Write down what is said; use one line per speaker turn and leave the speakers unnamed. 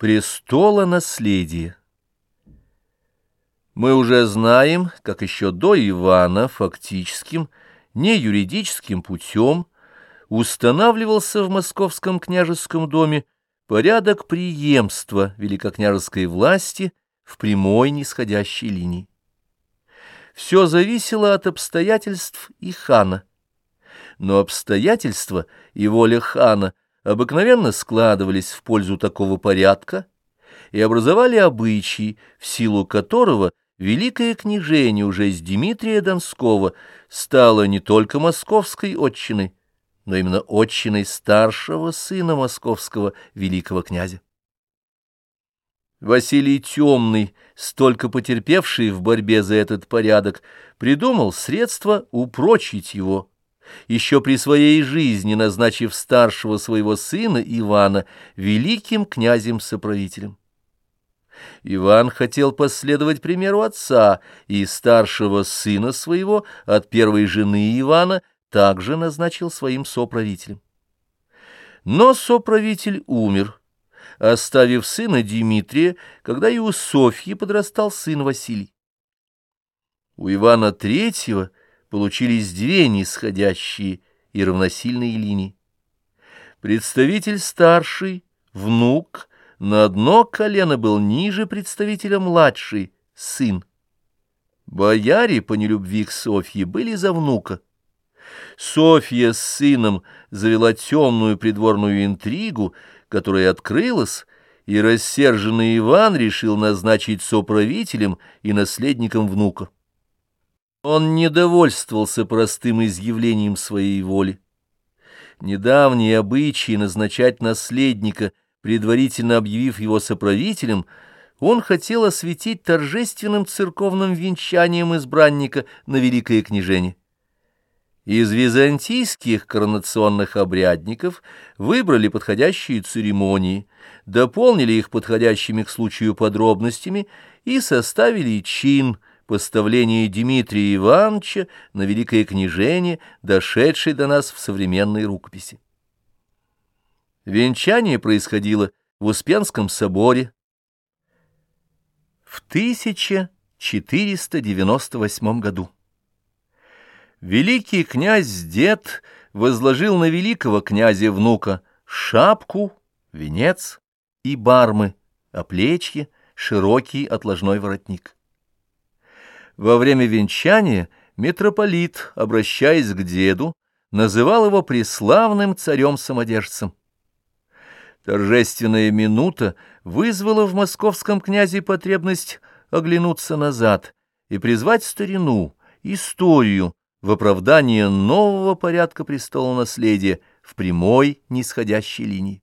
Престола наследия Мы уже знаем, как еще до Ивана фактическим, не юридическим путем устанавливался в московском княжеском доме порядок преемства великокняжеской власти в прямой нисходящей линии. Все зависело от обстоятельств и хана. Но обстоятельства и воля хана обыкновенно складывались в пользу такого порядка и образовали обычаи, в силу которого великое княжение уже с Дмитрия Донского стало не только московской отчиной, но именно отчиной старшего сына московского великого князя. Василий Темный, столько потерпевший в борьбе за этот порядок, придумал средство упрочить его еще при своей жизни назначив старшего своего сына Ивана великим князем-соправителем. Иван хотел последовать примеру отца и старшего сына своего от первой жены Ивана также назначил своим соправителем. Но соправитель умер, оставив сына Дмитрия, когда и у Софьи подрастал сын Василий. У Ивана Третьего получились две нисходящие и равносильные линии. Представитель старший, внук, на одно колено был ниже представителя младший, сын. Бояре по нелюбви к Софье были за внука. Софья с сыном завела темную придворную интригу, которая открылась, и рассерженный Иван решил назначить соправителем и наследником внука. Он не довольствовался простым изъявлением своей воли. Недавние обычаи назначать наследника, предварительно объявив его соправителем, он хотел осветить торжественным церковным венчанием избранника на великое княжение. Из византийских коронационных обрядников выбрали подходящие церемонии, дополнили их подходящими к случаю подробностями и составили чин – поставление Дмитрия Ивановича на великое княжение, дошедшее до нас в современной рукописи. Венчание происходило в Успенском соборе в 1498 году. Великий князь-дед возложил на великого князя-внука шапку, венец и бармы, а плечье — широкий отложной воротник. Во время венчания митрополит, обращаясь к деду, называл его преславным царем-самодержцем. Торжественная минута вызвала в московском князе потребность оглянуться назад и призвать старину, историю в оправдание нового порядка престола наследия в прямой нисходящей линии.